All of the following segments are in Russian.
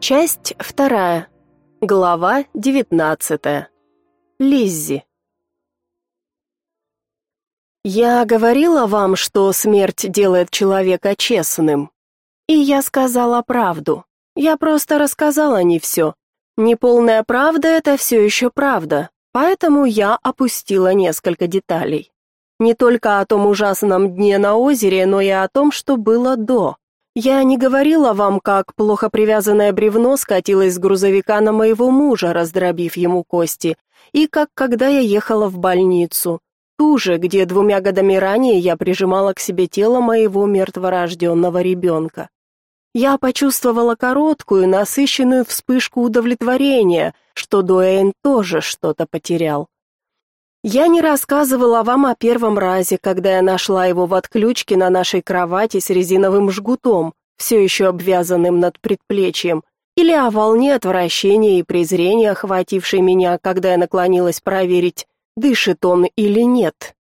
Часть вторая. Глава девятнадцатая. Лиззи. Я говорила вам, что смерть делает человека честным. И я сказала правду. Я просто рассказала не все. Неполная правда это все еще правда. Поэтому я опустила несколько деталей. Не только о том ужасном дне на озере, но и о том, что было до. Я не говорила вам, как плохо привязанное бревно скатилось с грузовика на моего мужа, раздробив ему кости, и как когда я ехала в больницу, ту же, где двумя годами ранее я прижимала к себе тело моего мертворожденного ребенка. Я почувствовала короткую, насыщенную вспышку удовлетворения, что Дуэйн тоже что-то потерял. Я не рассказывала вам о первом разе, когда я нашла его в отключке на нашей кровати с резиновым жгутом, все еще обвязанным над предплечьем, или о волне отвращения и презрения, охватившей меня, когда я наклонилась проверить, дышит он или нет.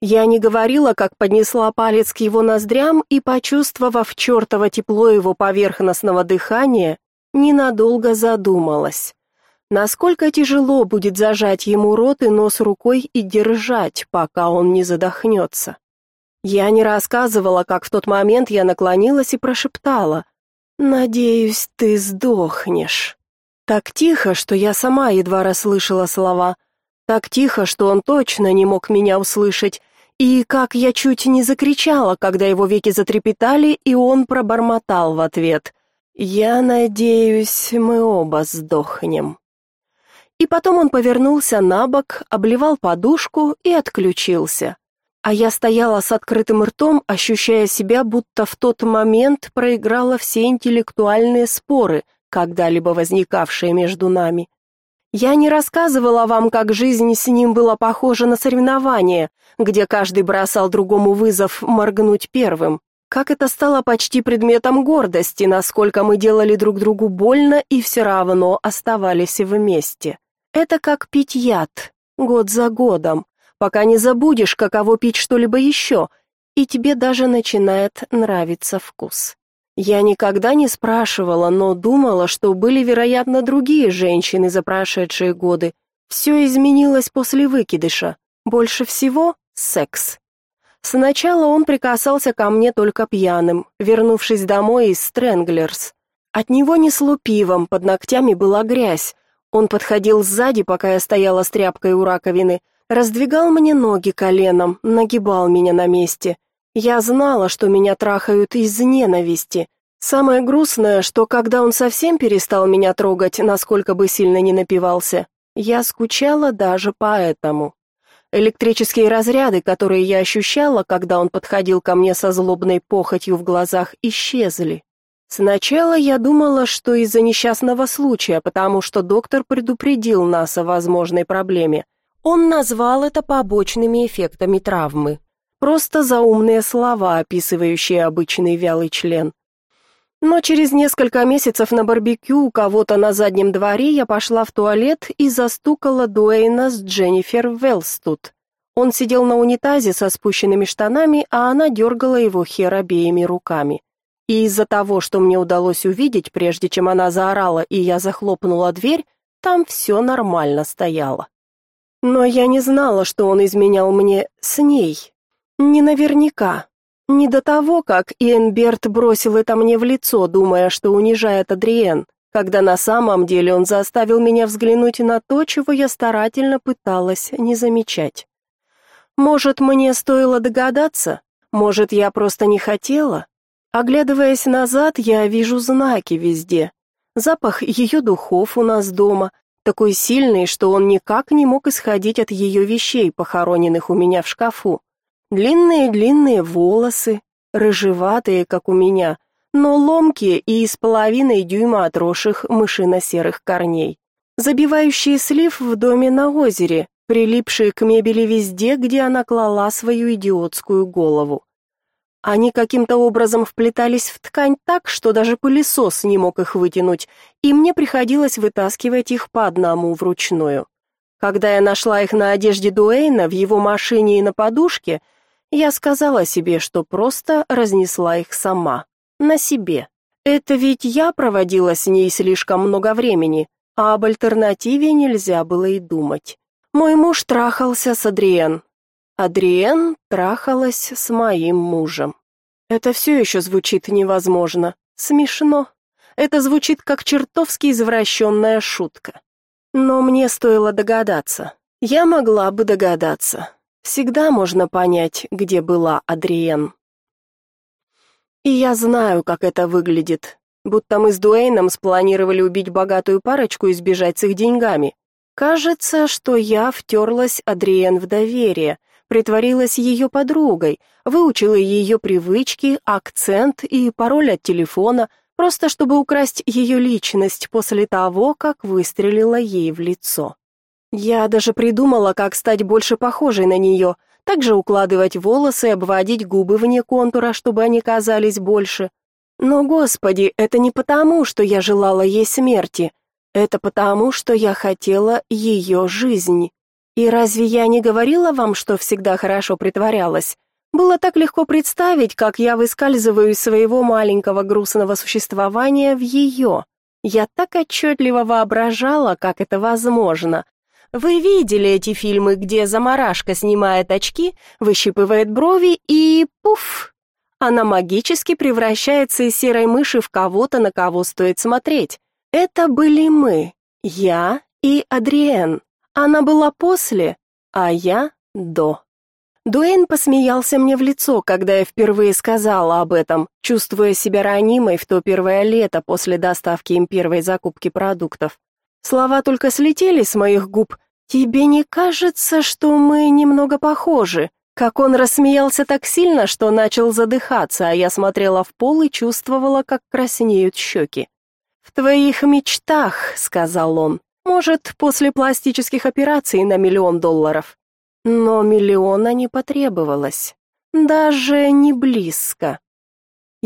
Я не говорила, как поднесла палец к его ноздрям и, почувствовав чертово тепло его поверхностного дыхания, ненадолго задумалась. Насколько тяжело будет зажать ему рот и нос рукой и держать, пока он не задохнется. Я не рассказывала, как в тот момент я наклонилась и прошептала: "Надеюсь, ты сдохнешь". Так тихо, что я сама едва расслышала слова. Так тихо, что он точно не мог меня услышать. И как я чуть не закричала, когда его веки затрепетали, и он пробормотал в ответ: "Я надеюсь, мы оба сдохнем". И потом он повернулся на бок, обливал подушку и отключился. А я стояла с открытым ртом, ощущая себя, будто в тот момент проиграла все интеллектуальные споры, когда-либо возникавшие между нами. Я не рассказывала вам, как жизнь с ним была похожа на соревнование, где каждый бросал другому вызов моргнуть первым. Как это стало почти предметом гордости, насколько мы делали друг другу больно и все равно оставались вместе. Это как пить яд, год за годом, пока не забудешь, каково пить что-либо еще, и тебе даже начинает нравиться вкус. Я никогда не спрашивала, но думала, что были, вероятно, другие женщины за прошедшие годы. Все изменилось после выкидыша. Больше всего секс. Сначала он прикасался ко мне только пьяным, вернувшись домой из Стрэнглерс. От него несло пивом, под ногтями была грязь, он подходил сзади, пока я стояла с тряпкой у раковины, раздвигал мне ноги коленом, нагибал меня на месте. Я знала, что меня трахают из ненависти. Самое грустное, что когда он совсем перестал меня трогать, насколько бы сильно ни напивался, я скучала даже по этому. Электрические разряды, которые я ощущала, когда он подходил ко мне со злобной похотью в глазах, исчезли. Сначала я думала, что из-за несчастного случая, потому что доктор предупредил нас о возможной проблеме. Он назвал это побочными эффектами травмы. Просто заумные слова, описывающие обычный вялый член. Но через несколько месяцев на барбекю у кого-то на заднем дворе я пошла в туалет и застукала Дуэйна с Дженнифер Велстут. Он сидел на унитазе со спущенными штанами, а она дергала его хер обеими руками. И из-за того, что мне удалось увидеть, прежде чем она заорала и я захлопнула дверь, там все нормально стояло. Но я не знала, что он изменял мне с ней. Не наверняка. Не до того, как Иенберт бросил это мне в лицо, думая, что унижает Адриен, когда на самом деле он заставил меня взглянуть на то, чего я старательно пыталась не замечать. Может, мне стоило догадаться? Может, я просто не хотела? Оглядываясь назад, я вижу знаки везде. Запах ее духов у нас дома, такой сильный, что он никак не мог исходить от ее вещей, похороненных у меня в шкафу. Длинные-длинные волосы, рыжеватые, как у меня, но ломкие и из половины дюйма отросших мышино-серых корней. Забивающие слив в доме на озере, прилипшие к мебели везде, где она клала свою идиотскую голову. Они каким-то образом вплетались в ткань так, что даже пылесос не мог их вытянуть, и мне приходилось вытаскивать их по одному вручную. Когда я нашла их на одежде Дуэйна, в его машине и на подушке, я сказала себе, что просто разнесла их сама, на себе. Это ведь я проводила с ней слишком много времени, а об альтернативе нельзя было и думать. Мой муж трахался с Адриен. Адриен трахалась с моим мужем. Это все еще звучит невозможно. Смешно. Это звучит как чертовски извращенная шутка. Но мне стоило догадаться. Я могла бы догадаться. Всегда можно понять, где была Адриен. И я знаю, как это выглядит. Будто мы с Дуэйном спланировали убить богатую парочку и сбежать с их деньгами. Кажется, что я втерлась Адриен в доверие, притворилась ее подругой, выучила ее привычки, акцент и пароль от телефона, просто чтобы украсть ее личность после того, как выстрелила ей в лицо. Я даже придумала, как стать больше похожей на нее, также укладывать волосы, обводить губы вне контура, чтобы они казались больше. Но, господи, это не потому, что я желала ей смерти. Это потому, что я хотела ее жизнь. И разве я не говорила вам, что всегда хорошо притворялась? Было так легко представить, как я выскальзываю из своего маленького грустного существования в ее. Я так отчетливо воображала, как это возможно, вы видели эти фильмы, где заморашка снимает очки, выщипывает брови и пуф, она магически превращается из серой мыши в кого-то, на кого стоит смотреть. Это были мы, я и Адриен. Она была после, а я до. Дуэйн посмеялся мне в лицо, когда я впервые сказала об этом, чувствуя себя ранимой в то первое лето после доставки им первой закупки продуктов. Слова только слетели с моих губ, «Тебе не кажется, что мы немного похожи?» Как он рассмеялся так сильно, что начал задыхаться, а я смотрела в пол и чувствовала, как краснеют щеки. «В твоих мечтах», — сказал он, — «может, после пластических операций на миллион долларов». Но миллиона не потребовалось. Даже не близко.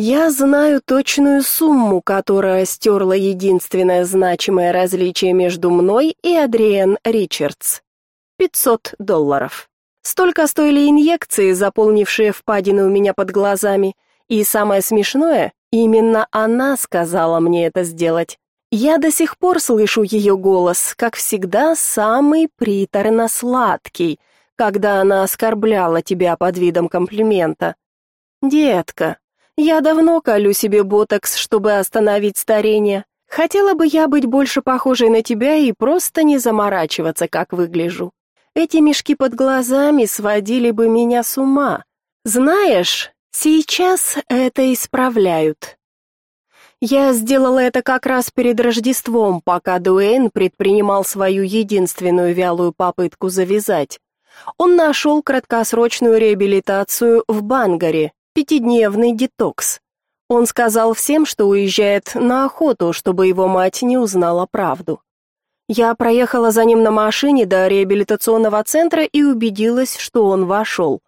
Я знаю точную сумму, которая стерла единственное значимое различие между мной и Адриен Ричардс. 500 долларов. Столько стоили инъекции, заполнившие впадины у меня под глазами, и самое смешное, именно она сказала мне это сделать. Я до сих пор слышу ее голос, как всегда, самый приторно-сладкий, когда она оскорбляла тебя под видом комплимента. Детка, я давно колю себе ботокс, чтобы остановить старение. Хотела бы я быть больше похожей на тебя и просто не заморачиваться, как выгляжу. Эти мешки под глазами сводили бы меня с ума. Знаешь, сейчас это исправляют. Я сделала это как раз перед Рождеством, пока Дуэйн предпринимал свою единственную вялую попытку завязать. Он нашел краткосрочную реабилитацию в Бангаре, пятидневный детокс. Он сказал всем, что уезжает на охоту, чтобы его мать не узнала правду. Я проехала за ним на машине до реабилитационного центра и убедилась, что он вошел.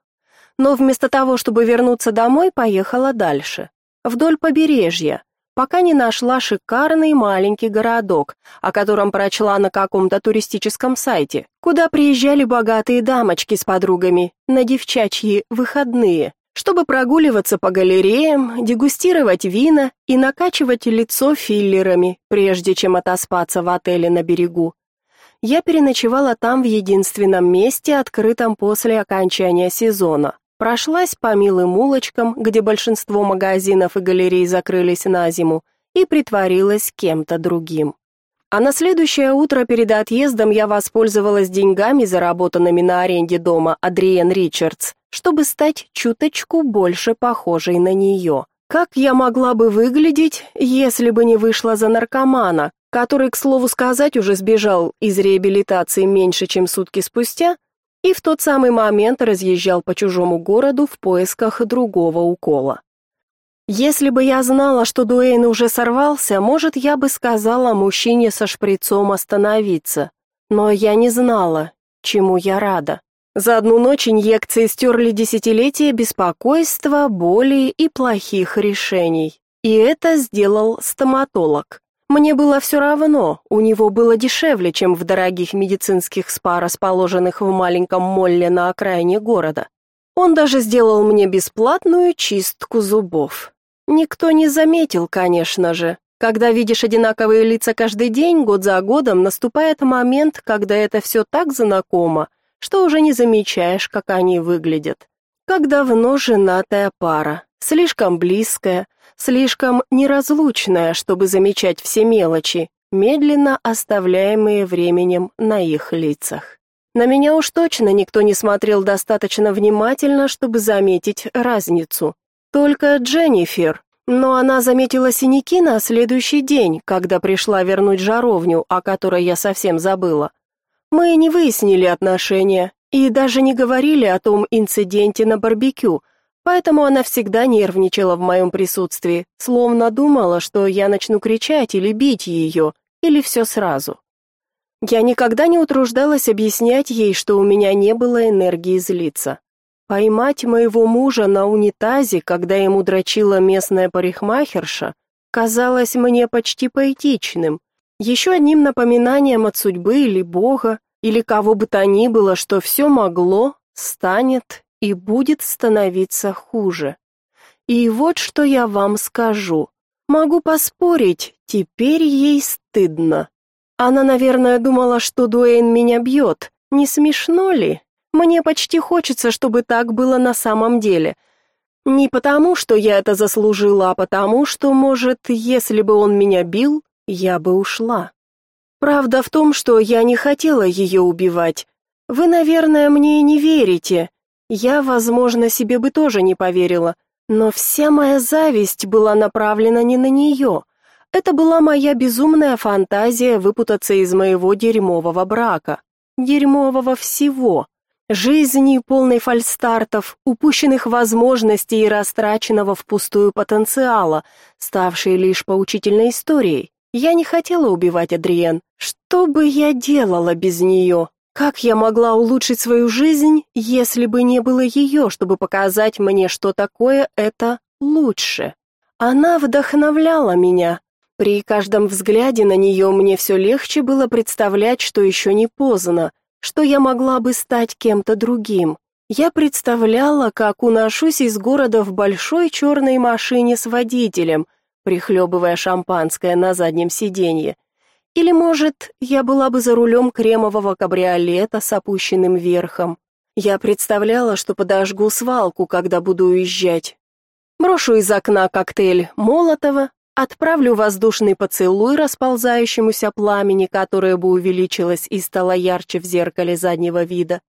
Но вместо того, чтобы вернуться домой, поехала дальше, вдоль побережья, пока не нашла шикарный маленький городок, о котором прочла на каком-то туристическом сайте, куда приезжали богатые дамочки с подругами на девчачьи выходные чтобы прогуливаться по галереям, дегустировать вина и накачивать лицо филлерами, прежде чем отоспаться в отеле на берегу. Я переночевала там в единственном месте, открытом после окончания сезона. Прошлась по милым улочкам, где большинство магазинов и галерей закрылись на зиму, и притворилась кем-то другим. А на следующее утро перед отъездом я воспользовалась деньгами, заработанными на аренде дома Адриен Ричардс, чтобы стать чуточку больше похожей на нее. Как я могла бы выглядеть, если бы не вышла за наркомана, который, к слову сказать, уже сбежал из реабилитации меньше, чем сутки спустя, и в тот самый момент разъезжал по чужому городу в поисках другого укола. Если бы я знала, что Дуэйн уже сорвался, может, я бы сказала мужчине со шприцом остановиться. Но я не знала, чему я рада. За одну ночь инъекции стерли десятилетия беспокойства, боли и плохих решений. И это сделал стоматолог. Мне было все равно, у него было дешевле, чем в дорогих медицинских спа, расположенных в маленьком молле на окраине города. Он даже сделал мне бесплатную чистку зубов. Никто не заметил, конечно же. Когда видишь одинаковые лица каждый день, год за годом, наступает момент, когда это все так знакомо, что уже не замечаешь, как они выглядят. Как давно женатая пара, слишком близкая, слишком неразлучная, чтобы замечать все мелочи, медленно оставляемые временем на их лицах. На меня уж точно никто не смотрел достаточно внимательно, чтобы заметить разницу. Только Дженнифер, но она заметила синяки на следующий день, когда пришла вернуть жаровню, о которой я совсем забыла. Мы не выяснили отношения и даже не говорили о том инциденте на барбекю, поэтому она всегда нервничала в моем присутствии, словно думала, что я начну кричать или бить ее, или все сразу. Я никогда не утруждалась объяснять ей, что у меня не было энергии злиться. Поймать моего мужа на унитазе, когда ему дрочила местная парикмахерша, казалось мне почти поэтичным, еще одним напоминанием от судьбы или Бога, или кого бы то ни было, что все могло, станет и будет становиться хуже. И вот что я вам скажу. Могу поспорить, теперь ей стыдно. Она, наверное, думала, что Дуэйн меня бьет. Не смешно ли? Мне почти хочется, чтобы так было на самом деле. Не потому, что я это заслужила, а потому, что, может, если бы он меня бил, я бы ушла. Правда в том, что я не хотела ее убивать. Вы, наверное, мне не верите. Я, возможно, себе бы тоже не поверила, но вся моя зависть была направлена не на нее. Это была моя безумная фантазия выпутаться из моего дерьмового брака. Дерьмового всего жизни полной фальстартов, упущенных возможностей и растраченного впустую потенциала, ставшей лишь поучительной историей. Я не хотела убивать Адриен. Что бы я делала без нее? Как я могла улучшить свою жизнь, если бы не было ее, чтобы показать мне, что такое это лучше? Она вдохновляла меня. При каждом взгляде на нее мне все легче было представлять, что еще не поздно, что я могла бы стать кем-то другим. Я представляла, как уношусь из города в большой черной машине с водителем, прихлебывая шампанское на заднем сиденье. Или, может, я была бы за рулем кремового кабриолета с опущенным верхом. Я представляла, что подожгу свалку, когда буду уезжать. Брошу из окна коктейль Молотова, Отправлю воздушный поцелуй расползающемуся пламени, которое бы увеличилось и стало ярче в зеркале заднего вида.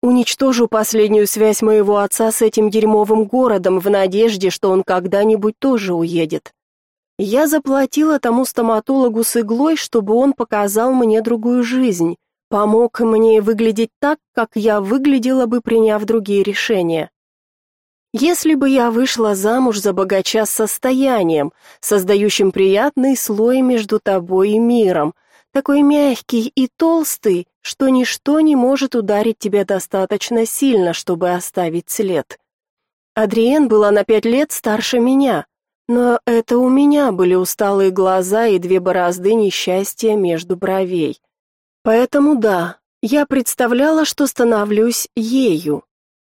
Уничтожу последнюю связь моего отца с этим дерьмовым городом в надежде, что он когда-нибудь тоже уедет. Я заплатила тому стоматологу с иглой, чтобы он показал мне другую жизнь, помог мне выглядеть так, как я выглядела бы, приняв другие решения. Если бы я вышла замуж за богача с состоянием, создающим приятный слой между тобой и миром, такой мягкий и толстый, что ничто не может ударить тебя достаточно сильно, чтобы оставить след. Адриен была на пять лет старше меня, но это у меня были усталые глаза и две борозды несчастья между бровей. Поэтому да, я представляла, что становлюсь ею.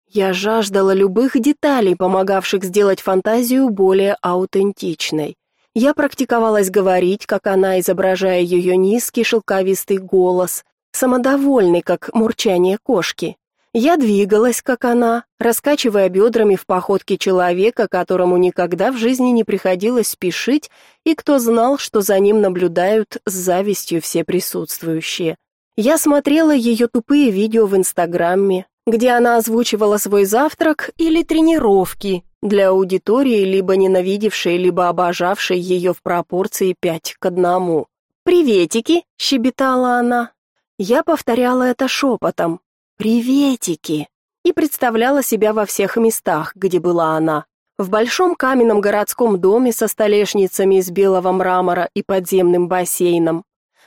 Я жаждала любых деталей, помогавших сделать фантазию более аутентичной. Я практиковалась говорить, как она, изображая ее низкий шелковистый голос, самодовольный, как мурчание кошки. Я двигалась, как она, раскачивая бедрами в походке человека, которому никогда в жизни не приходилось спешить, и кто знал, что за ним наблюдают с завистью все присутствующие. Я смотрела ее тупые видео в Инстаграме, где она озвучивала свой завтрак или тренировки для аудитории, либо ненавидевшей, либо обожавшей ее в пропорции пять к одному. «Приветики!» — щебетала она. Я повторяла это шепотом. «Приветики!» и представляла себя во всех местах, где была она. В большом каменном городском доме со столешницами из белого мрамора и подземным бассейном.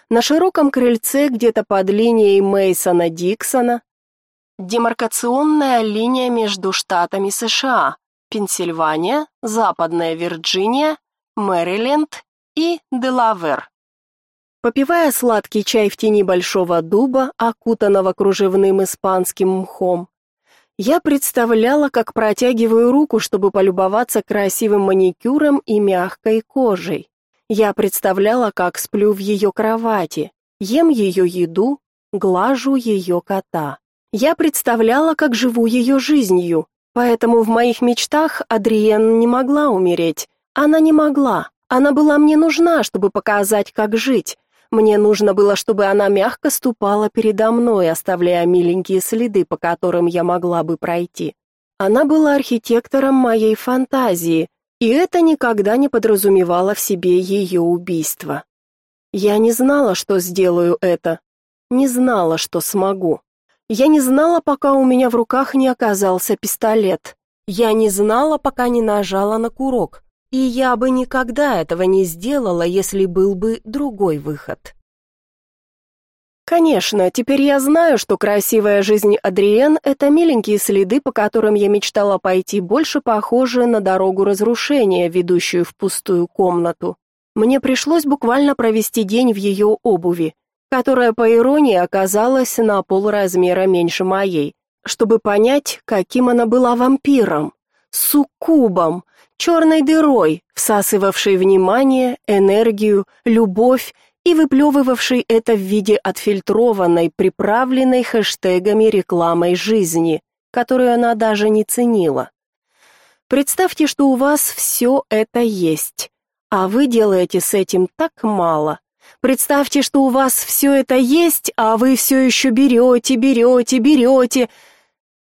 На широком крыльце где-то под линией Мейсона Диксона Демаркационная линия между штатами США: Пенсильвания, Западная Вирджиния, Мэриленд и Делавер. Попивая сладкий чай в тени большого дуба, окутанного кружевным испанским мхом, Я представляла, как протягиваю руку, чтобы полюбоваться красивым маникюром и мягкой кожей. Я представляла, как сплю в ее кровати, ем ее еду, глажу ее кота. Я представляла, как живу ее жизнью, поэтому в моих мечтах Адриен не могла умереть. Она не могла. Она была мне нужна, чтобы показать, как жить. Мне нужно было, чтобы она мягко ступала передо мной, оставляя миленькие следы, по которым я могла бы пройти. Она была архитектором моей фантазии, и это никогда не подразумевало в себе ее убийство. Я не знала, что сделаю это. Не знала, что смогу. Я не знала, пока у меня в руках не оказался пистолет. Я не знала, пока не нажала на курок. И я бы никогда этого не сделала, если был бы другой выход. Конечно, теперь я знаю, что красивая жизнь Адриен это миленькие следы, по которым я мечтала пойти, больше похожие на дорогу разрушения, ведущую в пустую комнату. Мне пришлось буквально провести день в ее обуви, которая по иронии оказалась на полразмера меньше моей, чтобы понять, каким она была вампиром, суккубом, черной дырой, всасывавшей внимание, энергию, любовь и выплевывавшей это в виде отфильтрованной, приправленной хэштегами рекламой жизни, которую она даже не ценила. Представьте, что у вас все это есть, а вы делаете с этим так мало. Представьте, что у вас все это есть, а вы все еще берете, берете, берете,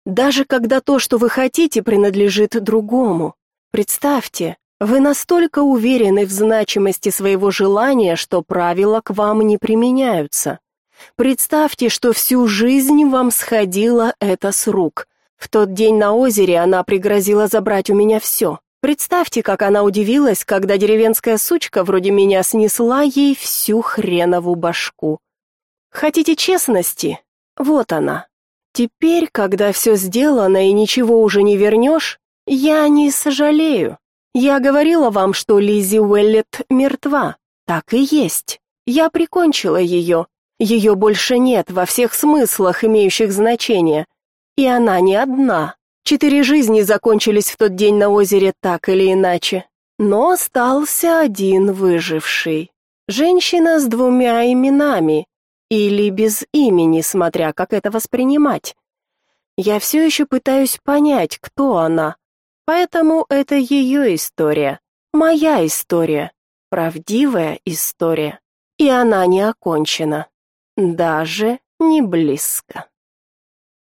даже когда то, что вы хотите, принадлежит другому. Представьте, вы настолько уверены в значимости своего желания, что правила к вам не применяются. Представьте, что всю жизнь вам сходило это с рук. В тот день на озере она пригрозила забрать у меня все. Представьте, как она удивилась, когда деревенская сучка вроде меня снесла ей всю хренову башку. Хотите честности? Вот она. Теперь, когда все сделано и ничего уже не вернешь, я не сожалею. Я говорила вам, что Лизи Уэллет мертва. Так и есть. Я прикончила ее. Ее больше нет во всех смыслах, имеющих значение. И она не одна. Четыре жизни закончились в тот день на озере так или иначе. Но остался один выживший. Женщина с двумя именами. Или без имени, смотря как это воспринимать. Я все еще пытаюсь понять, кто она, Поэтому это ее история, моя история, правдивая история. И она не окончена, даже не близко.